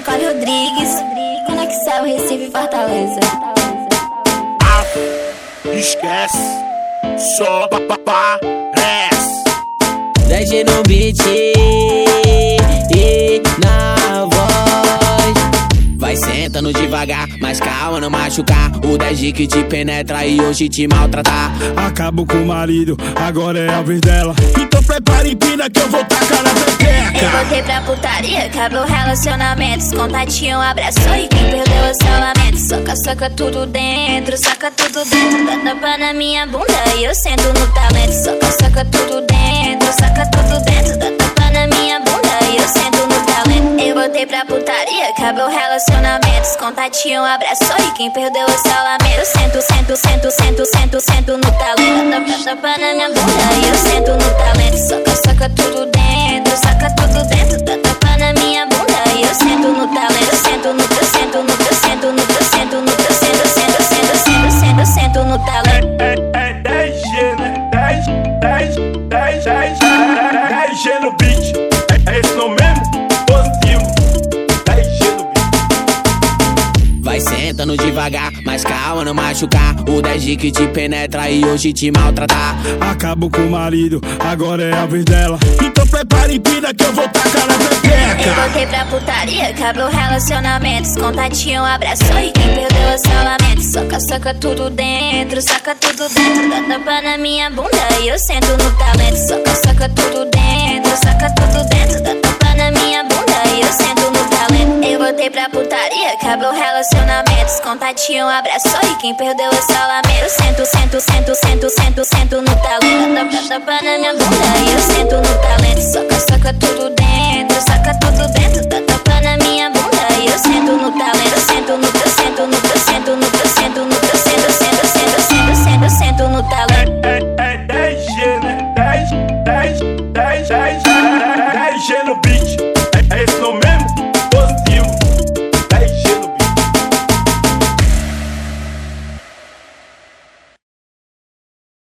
Nicole Rodrigues, Conexão Recife Fortaleza. Ah, esquece, só parece. 10G no beat e na voz. Vai sentando devagar, mas calma, não machucar. O 10G que te penetra e hoje te maltratar. Acabo com o marido, agora é a vez dela. Então prepare empina que eu vou tacar putaria, acabou relacionamentos. Contatinho abraçou e quem perdeu o salvamento. Soca, soca tudo dentro, soca tudo dentro. Dá tapa na minha bunda e eu sento no talento. Soca, soca tudo dentro, soca tudo dentro. Dá tapa na minha bunda e eu sento no talento. Eu voltei pra putaria, acabou relacionamentos. Contatinho abraçou e quem perdeu o salvamento. Sento, sento, sento, sento, sento, sento no talento. Dá tapa na minha bunda e eu sento no talento. Soca, soca tudo dentro, sentando devagar, mas calma, não machucar. O 10G que te penetra e hoje te maltratar. Acabo com o marido, agora é a vez dela. Então prepare empina que eu vou tacar na Eu pepeca. voltei pra putaria, acabou relacionamentos. Contatinho abraçou e quem perdeu o salvamento. Soca, soca tudo dentro, soca tudo dentro. Dá tapa na minha bunda e eu sento no talento. Soca, soca tudo dentro, soca tudo dentro. Acabou relacionamentos. Contatinho abraçou e quem perdeu o salvamento. Sento, sento, sento, sento, sento, sento no talento. Tapa, tapa na minha bunda e eu sento no talento. Soca, soca tudo dentro, soca tudo dentro. Dá tapa na minha bunda e eu sento no talento. Sento no teu, sento no teu, sento no teu, sento no teu, sento, sento, sento, sento, sento, sento no talento. É, é 10G, né? 10, 10, 10, 10, 10G no.